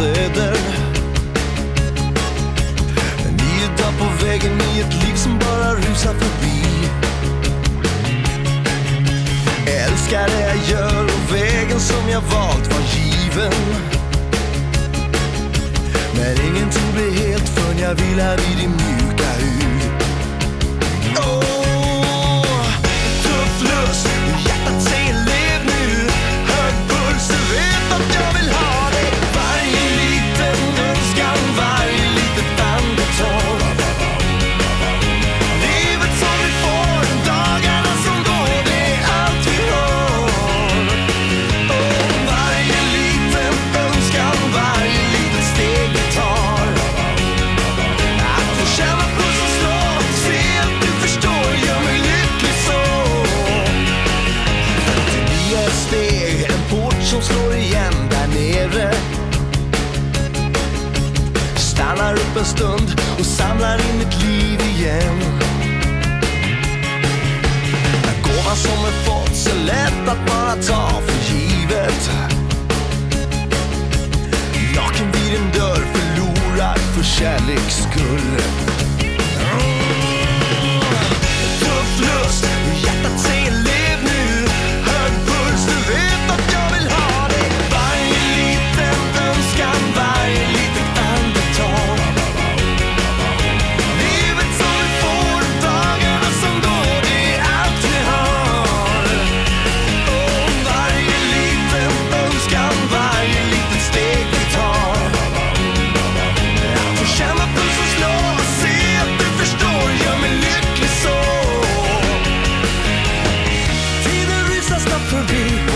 söder. Ni är dag på vägen i ett liv som bara rusar förbi. Älskar det jag gör och vägen som jag valt var given. Men ingenting blir helt förrän jag vilar vid din som slår igen där nere. Stannar upp en stund och samlar in mitt liv igen. En gåva som är fått så lätt att bara ta för givet. Naken vid en dörr förlorar för kärleks skull. for me.